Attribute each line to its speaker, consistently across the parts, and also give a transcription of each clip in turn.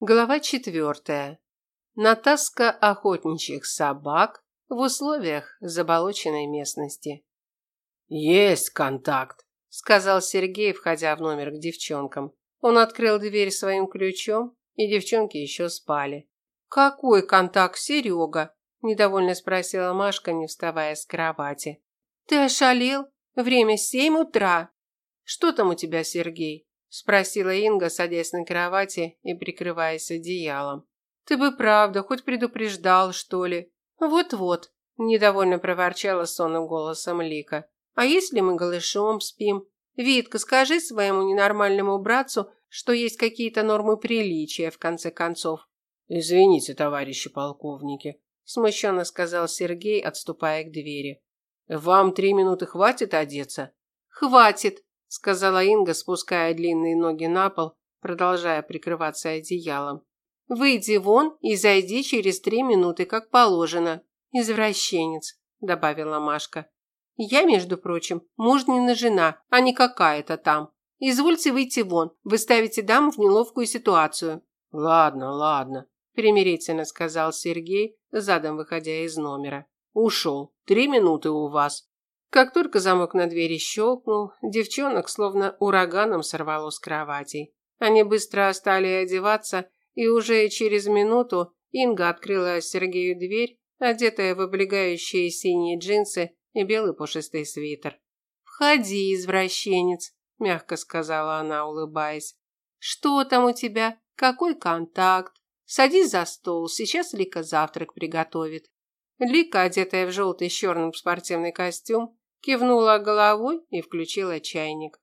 Speaker 1: Глава четвертая. Натаска охотничьих собак в условиях заболоченной местности.
Speaker 2: «Есть контакт», – сказал Сергей, входя в номер к девчонкам. Он открыл дверь своим ключом, и девчонки еще спали.
Speaker 1: «Какой контакт, Серега?» – недовольно спросила Машка, не вставая с кровати. «Ты ошалел? Время семь утра». «Что там у тебя, Сергей?» Спросила Инга, садясь на кровати и прикрываясь одеялом. Ты бы правда хоть предупреждал, что ли? Вот-вот, недовольно проворчала сонным голосом Лика. А если мы голышом спим? Витка, скажи своему ненормальному братцу, что есть какие-то нормы приличия в конце концов.
Speaker 2: Извините, товарищи полковники,
Speaker 1: смущенно сказал Сергей, отступая к двери.
Speaker 2: Вам три минуты хватит одеться?
Speaker 1: Хватит, сказала Инга, спуская длинные ноги на пол, продолжая прикрываться одеялом. Выйди вон и зайди через три минуты, как положено. Извращенец, добавила Машка. Я, между прочим, мужнина жена, а не какая-то там. Извольте выйти вон, вы ставите даму в неловкую ситуацию.
Speaker 2: Ладно, ладно,
Speaker 1: примирительно сказал Сергей, задом выходя из номера.
Speaker 2: Ушел. Три минуты у вас.
Speaker 1: Как только замок на двери щелкнул, девчонок словно ураганом сорвало с кроватей. Они быстро стали одеваться, и уже через минуту Инга открыла Сергею дверь, одетая в облегающие синие джинсы и белый пушистый свитер. «Входи, извращенец», – мягко сказала она, улыбаясь. «Что там у тебя? Какой контакт? Садись за стол, сейчас Лика завтрак приготовит». Лика, одетая в желтый с черным спортивный костюм, кивнула головой и включила чайник.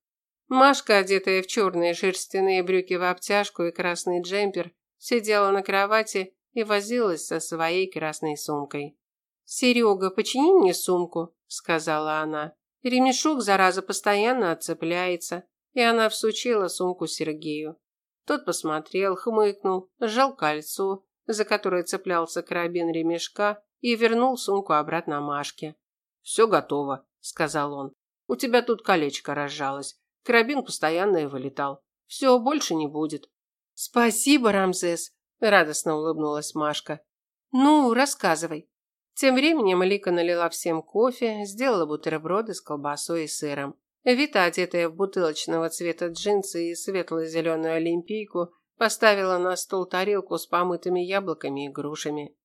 Speaker 1: Машка, одетая в черные шерстяные брюки в обтяжку и красный джемпер, сидела на кровати и возилась со своей красной сумкой. «Серега, почини мне сумку», – сказала она. Ремешок, зараза, постоянно отцепляется, и она всучила сумку Сергею. Тот посмотрел, хмыкнул, сжал кольцо, за которое цеплялся карабин ремешка, и вернул сумку обратно Машке.
Speaker 2: «Все готово», сказал он. У тебя тут колечко разжалось. Карабин постоянно и вылетал. Все, больше не будет.
Speaker 1: Спасибо, Рамзес, радостно улыбнулась Машка. Ну, рассказывай. Тем временем Лика налила всем кофе, сделала бутерброды с колбасой и сыром. Вита, одетая в бутылочного цвета джинсы и светло-зеленую олимпийку, поставила на стол тарелку с помытыми яблоками и грушами.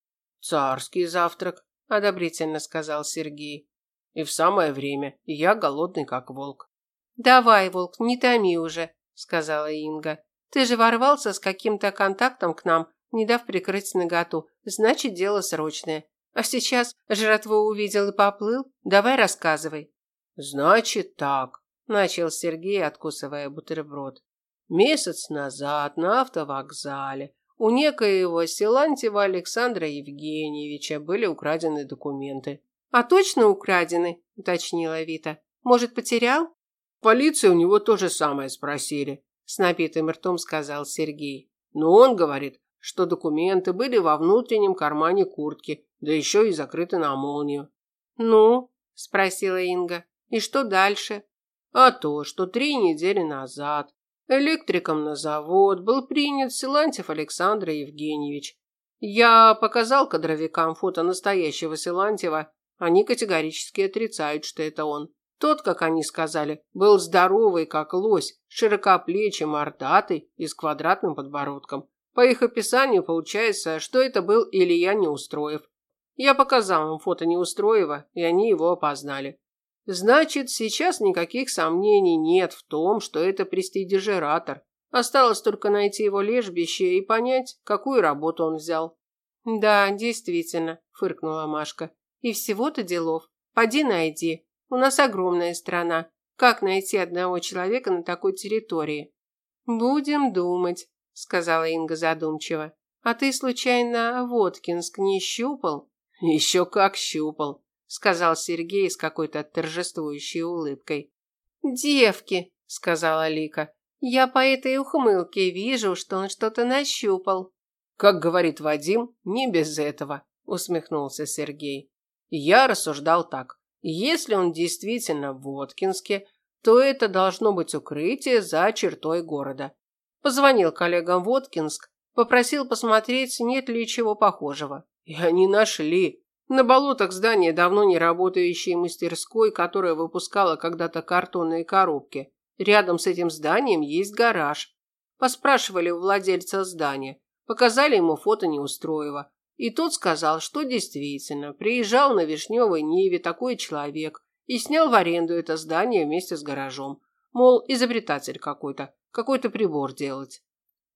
Speaker 2: «Царский завтрак», – одобрительно сказал Сергей. И в самое время. Я голодный, как волк.
Speaker 1: Давай, волк, не томи уже, сказала Инга. Ты же ворвался с каким-то контактом к нам, не дав прикрыть наготу. Значит, дело срочное. А сейчас жратву увидел и поплыл? Давай рассказывай.
Speaker 2: Значит так, начал Сергей, откусывая бутерброд. Месяц назад на автовокзале у некоего Силантьева Александра Евгеньевича были украдены документы.
Speaker 1: А точно украдены, уточнила Вита. Может, потерял?
Speaker 2: Полиция у него то же самое спросили, с напитым ртом сказал Сергей. Но он говорит, что документы были во внутреннем кармане куртки, да еще и закрыты на молнию.
Speaker 1: Ну, спросила Инга. И что дальше?
Speaker 2: А то, что три недели назад электриком на завод был принят Силантьев Александр Евгеньевич. Я показал кадровикам фото настоящего Силантьева, они категорически отрицают, что это он. Тот, как они сказали, был здоровый, как лось, широкоплечий, мордатый и с квадратным подбородком. По их описанию получается, что это был Илья Неустроев. Я показал им фото Неустроева, и они его опознали. Значит, сейчас никаких сомнений нет в том, что это престидижератор. Осталось только найти его лежбище и понять, какую работу он взял.
Speaker 1: Да, действительно, фыркнула Машка. И всего-то делов. Поди найди. У нас огромная страна. Как найти одного человека на такой территории? Будем думать, сказала Инга задумчиво. А ты случайно Воткинск не щупал?
Speaker 2: Еще как щупал, сказал Сергей с какой-то торжествующей улыбкой.
Speaker 1: Девки, сказала Лика. Я по этой ухмылке вижу, что он что-то нащупал.
Speaker 2: Как говорит Вадим, не без этого, усмехнулся Сергей. Я рассуждал так. Если он действительно в Воткинске, то это должно быть укрытие за чертой города. Позвонил коллегам в Воткинск,
Speaker 1: Попросил посмотреть, нет ли чего похожего. И они нашли. На болотах здание давно не работающей мастерской, которая выпускала когда-то картонные коробки. Рядом с этим зданием есть гараж. Поспрашивали у владельца здания. Показали ему фото Неустроева. И тот сказал, что действительно, приезжал на Вишневой Ниве такой человек и снял в аренду это здание вместе с гаражом. Мол, изобретатель какой-то, какой-то прибор делать.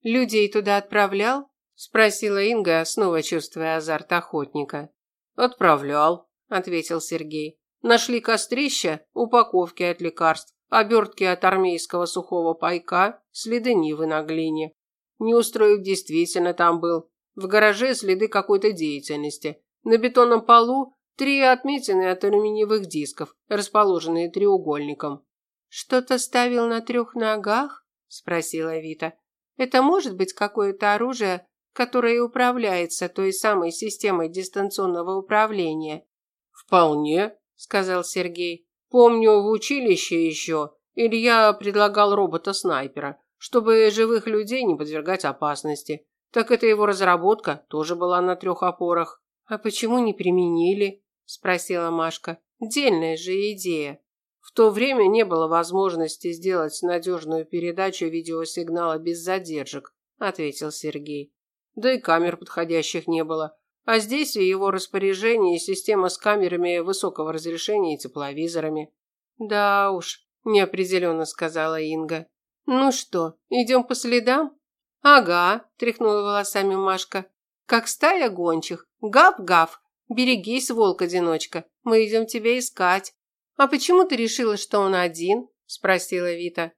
Speaker 1: «Людей туда отправлял?» – спросила Инга, снова чувствуя азарт охотника. «Отправлял», – ответил Сергей. «Нашли кострища, упаковки от лекарств, обертки от армейского сухого пайка, следы нивы на глине. Неустроев действительно там был. В гараже следы какой-то деятельности. На бетонном полу три отметины от алюминиевых дисков, расположенные треугольником». «Что-то ставил на трех ногах?» – спросила Вита. «Это может быть какое-то оружие, которая управляется той самой системой дистанционного управления.
Speaker 2: Вполне, сказал Сергей. Помню, в училище еще Илья предлагал робота-снайпера, чтобы живых людей не подвергать опасности. Так это его разработка тоже была на трех опорах.
Speaker 1: А почему не применили? спросила Машка. Дельная же идея.
Speaker 2: В то время не было возможности сделать надежную передачу видеосигнала без задержек, ответил Сергей да и камер подходящих не было. А здесь в его распоряжении система с камерами высокого разрешения и тепловизорами.
Speaker 1: Да уж, неопределенно сказала Инга. Ну что, идем по следам? Ага, тряхнула волосами Машка. Как стая гончих. Гав-гав. Берегись, волк-одиночка. Мы идем тебя искать. А почему ты решила, что он один? спросила Вита.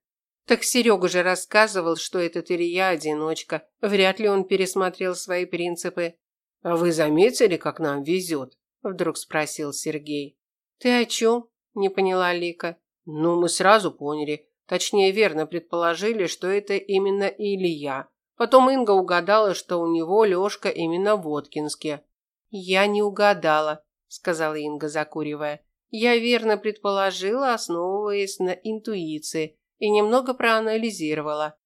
Speaker 1: Так Серега же рассказывал, что этот Илья одиночка. Вряд ли он пересмотрел свои принципы.
Speaker 2: А вы заметили, как нам везет? Вдруг спросил Сергей.
Speaker 1: Ты о чем? Не поняла Лика.
Speaker 2: Ну, мы сразу поняли. Точнее, верно предположили, что это именно Илья. Потом Инга угадала, что у него Лёшка именно в Воткинске.
Speaker 1: Я не угадала, сказала Инга, закуривая. Я верно предположила, основываясь на интуиции и немного проанализировала.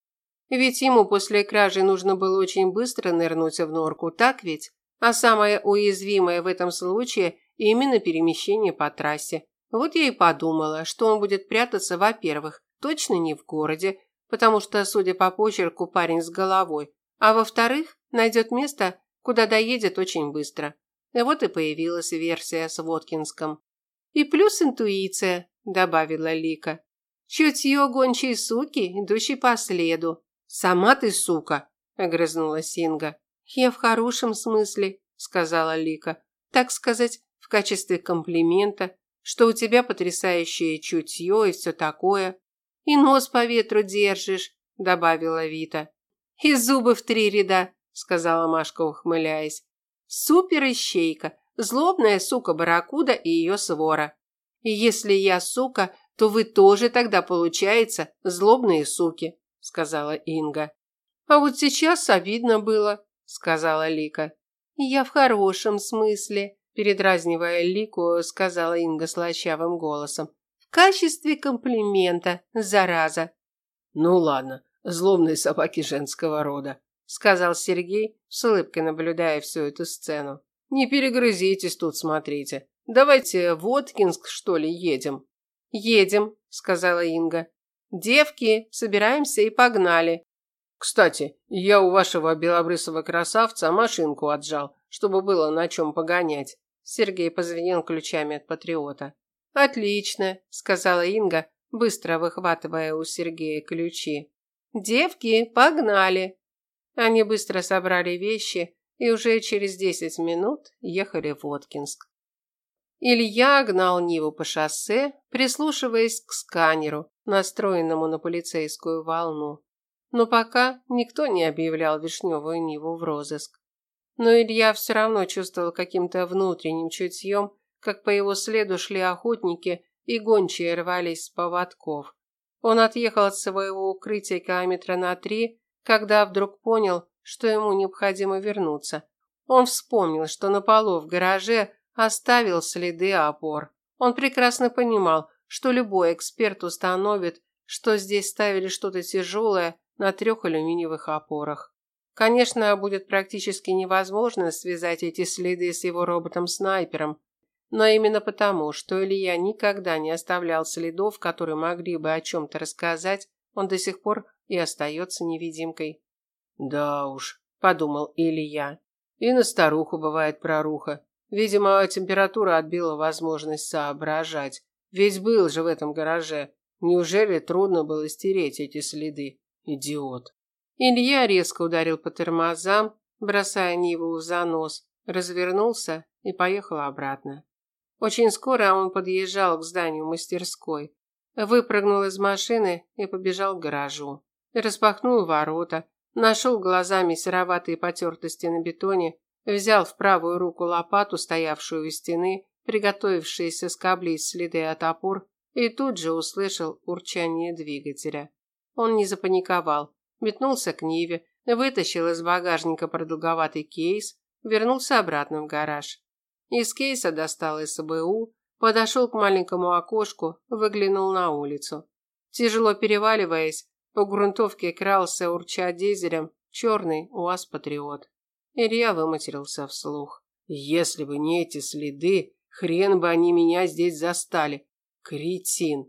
Speaker 1: Ведь ему после кражи нужно было очень быстро нырнуть в норку, так ведь? А самое уязвимое в этом случае именно перемещение по трассе. Вот я и подумала, что он будет прятаться, во-первых, точно не в городе, потому что, судя по почерку, парень с головой, а во-вторых, найдет место, куда доедет очень быстро. И вот и появилась версия с Воткинском. «И плюс интуиция», – добавила Лика. Чутье гончей суки, идущей по следу.
Speaker 2: Сама ты сука, огрызнулась Инга.
Speaker 1: Я в хорошем смысле, сказала Лика. Так сказать, в качестве комплимента, что у тебя потрясающее чутье и все такое. И нос по ветру держишь, добавила Вита. И зубы в три ряда, сказала Машка, ухмыляясь. Супер ищейка, злобная сука-барракуда и ее свора. И если я сука, то вы тоже тогда, получается, злобные суки», – сказала Инга. «А вот сейчас обидно было», – сказала Лика. «Я в хорошем смысле», – передразнивая Лику, сказала Инга слащавым голосом. «В качестве комплимента, зараза».
Speaker 2: «Ну ладно, злобные собаки женского рода», – сказал Сергей, с улыбкой наблюдая всю эту сцену. «Не перегрызитесь тут, смотрите. Давайте в Воткинск, что ли, едем?»
Speaker 1: «Едем», – сказала Инга. «Девки, собираемся и погнали».
Speaker 2: «Кстати, я у вашего белобрысого красавца машинку отжал, чтобы было на чем погонять».
Speaker 1: Сергей позвенел ключами от патриота. «Отлично», – сказала Инга, быстро выхватывая у Сергея ключи. «Девки, погнали!» Они быстро собрали вещи и уже через десять минут ехали в Воткинск. Илья гнал Ниву по шоссе, прислушиваясь к сканеру, настроенному на полицейскую волну. Но пока никто не объявлял Вишневую Ниву в розыск. Но Илья все равно чувствовал каким-то внутренним чутьем, как по его следу шли охотники и гончие рвались с поводков. Он отъехал от своего укрытия километра на три, когда вдруг понял, что ему необходимо вернуться. Он вспомнил, что на полу в гараже оставил следы опор. Он прекрасно понимал, что любой эксперт установит, что здесь ставили что-то тяжелое на трех алюминиевых опорах. Конечно, будет практически невозможно связать эти следы с его роботом-снайпером, но именно потому, что Илья никогда не оставлял следов, которые могли бы о чем-то рассказать, он до сих пор и остается невидимкой.
Speaker 2: «Да уж», – подумал Илья, – «и на старуху бывает проруха. Видимо, температура отбила возможность соображать. Ведь был же в этом гараже. Неужели трудно было стереть эти следы? Идиот.
Speaker 1: Илья резко ударил по тормозам, бросая Ниву в занос, развернулся и поехал обратно. Очень скоро он подъезжал к зданию мастерской. Выпрыгнул из машины и побежал к гаражу. Распахнул ворота, нашел глазами сероватые потертости на бетоне, взял в правую руку лопату, стоявшую у стены, приготовившийся скоблить следы от опор, и тут же услышал урчание двигателя. Он не запаниковал, метнулся к Ниве, вытащил из багажника продолговатый кейс, вернулся обратно в гараж. Из кейса достал СБУ, подошел к маленькому окошку, выглянул на улицу. Тяжело переваливаясь, по грунтовке крался, урча дизелем, черный УАЗ-патриот. Илья выматерился вслух.
Speaker 2: Если бы не эти следы, хрен бы они меня здесь застали. Кретин.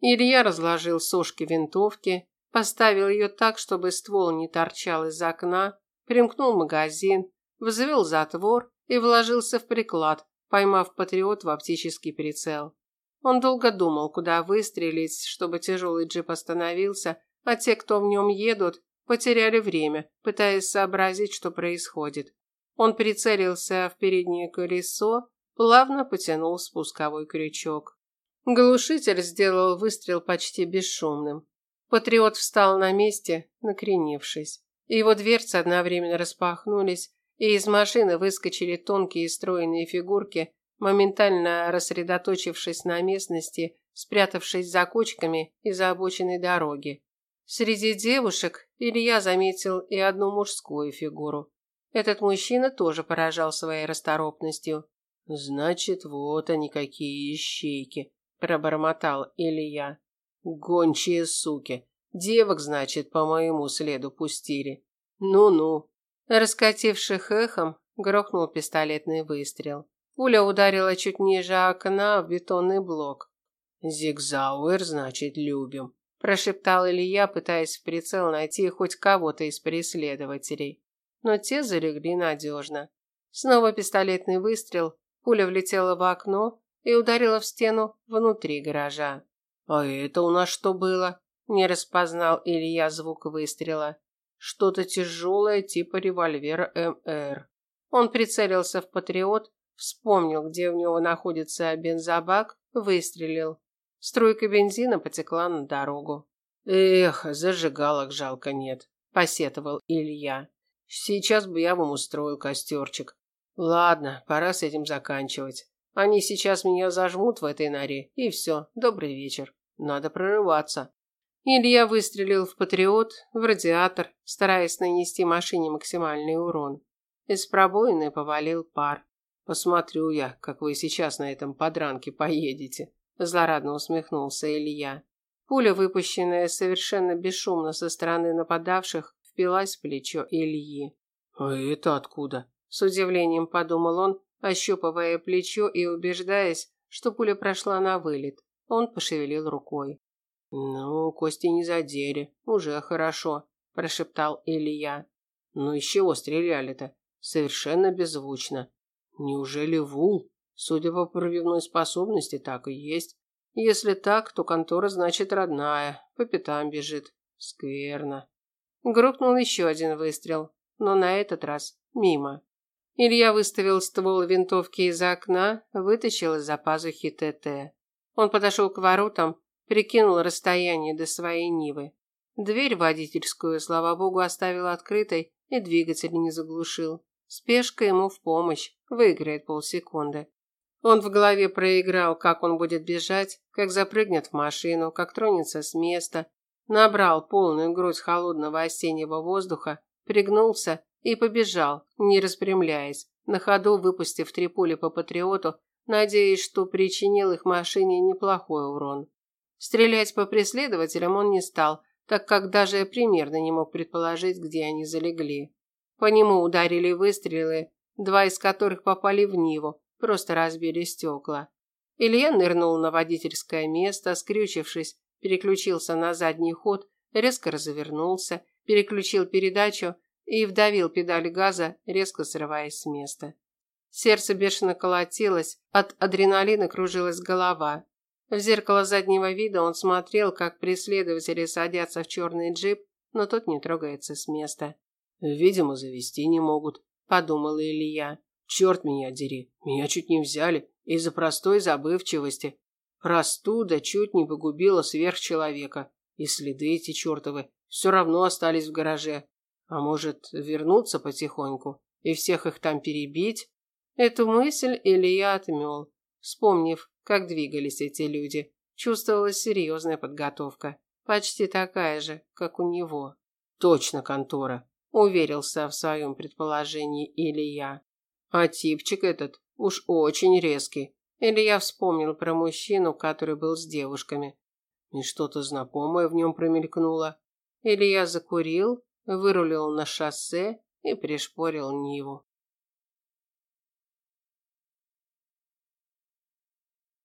Speaker 1: Илья разложил сошки винтовки, поставил ее так, чтобы ствол не торчал из окна, примкнул магазин, взвел затвор и вложился в приклад, поймав патриот в оптический прицел. Он долго думал, куда выстрелить, чтобы тяжелый джип остановился, а те, кто в нем едут, потеряли время, пытаясь сообразить, что происходит. Он прицелился в переднее колесо, плавно потянул спусковой крючок. Глушитель сделал выстрел почти бесшумным. Патриот встал на месте, накренившись. Его дверцы одновременно распахнулись, и из машины выскочили тонкие стройные фигурки, моментально рассредоточившись на местности, спрятавшись за кочками и за обочиной дороги. Среди девушек Илья заметил и одну мужскую фигуру. Этот мужчина тоже поражал своей расторопностью.
Speaker 2: «Значит, вот они какие ищейки», – пробормотал Илья. «Гончие суки. Девок, значит, по моему следу пустили. Ну-ну,
Speaker 1: Раскативших эхом, грохнул пистолетный выстрел. Пуля ударила чуть ниже окна в бетонный блок.
Speaker 2: «Зигзауэр, значит, любим», –
Speaker 1: прошептал Илья, пытаясь в прицел найти хоть кого-то из преследователей. Но те залегли надежно. Снова пистолетный выстрел, пуля влетела в окно и ударила в стену внутри гаража.
Speaker 2: «А это у нас что было?»
Speaker 1: – не распознал Илья звук выстрела.
Speaker 2: Что-то тяжелое типа револьвера МР.
Speaker 1: Он прицелился в патриот, вспомнил, где у него находится бензобак, выстрелил. Струйка бензина потекла на дорогу.
Speaker 2: Эх, зажигалок жалко нет, посетовал Илья. Сейчас бы я вам устроил костерчик. Ладно, пора с этим заканчивать. Они сейчас меня зажмут в этой норе, и все, добрый вечер. Надо прорываться.
Speaker 1: Илья выстрелил в патриот, в радиатор, стараясь нанести машине максимальный урон. Из пробоины повалил пар.
Speaker 2: Посмотрю я, как вы сейчас на этом подранке поедете, злорадно усмехнулся Илья.
Speaker 1: Пуля, выпущенная совершенно бесшумно со стороны нападавших, впилась в плечо Ильи.
Speaker 2: А это откуда?
Speaker 1: С удивлением подумал он, ощупывая плечо и убеждаясь, что пуля прошла на вылет. Он пошевелил рукой.
Speaker 2: «Ну, кости не задели. Уже хорошо», – прошептал Илья. «Ну из чего стреляли-то? Совершенно беззвучно. Неужели вул? Судя по пробивной способности, так и есть. Если так, то контора, значит, родная. По пятам бежит. Скверно».
Speaker 1: Грохнул еще один выстрел, но на этот раз мимо. Илья выставил ствол винтовки из окна, вытащил из-за пазухи ТТ. Он подошел к воротам Прикинул расстояние до своей Нивы. Дверь водительскую, слава богу, оставил открытой и двигатель не заглушил. Спешка ему в помощь, выиграет полсекунды. Он в голове проиграл, как он будет бежать, как запрыгнет в машину, как тронется с места. Набрал полную грудь холодного осеннего воздуха, пригнулся и побежал, не распрямляясь, на ходу выпустив три пули по патриоту, надеясь, что причинил их машине неплохой урон. Стрелять по преследователям он не стал, так как даже примерно не мог предположить, где они залегли. По нему ударили выстрелы, два из которых попали в Ниву, просто разбили стекла. Илья нырнул на водительское место, скрючившись, переключился на задний ход, резко развернулся, переключил передачу и вдавил педаль газа, резко срываясь с места. Сердце бешено колотилось, от адреналина кружилась голова. В зеркало заднего вида он смотрел, как преследователи садятся в черный джип, но тот не трогается с места.
Speaker 2: «Видимо, завести не могут», – подумал Илья. «Черт меня дери, меня чуть не взяли из-за простой забывчивости. Простуда чуть не погубила сверхчеловека, и следы эти чертовы все равно остались в гараже. А может, вернуться потихоньку и всех их там перебить?»
Speaker 1: Эту мысль Илья отмел, вспомнив, как двигались эти люди. Чувствовалась серьезная подготовка, почти такая же, как у него.
Speaker 2: Точно контора,
Speaker 1: уверился в своем предположении Илья.
Speaker 2: А типчик этот уж очень резкий.
Speaker 1: Илья вспомнил про мужчину, который был с девушками.
Speaker 2: И что-то знакомое в нем промелькнуло.
Speaker 1: Илья закурил, вырулил на шоссе и пришпорил Ниву.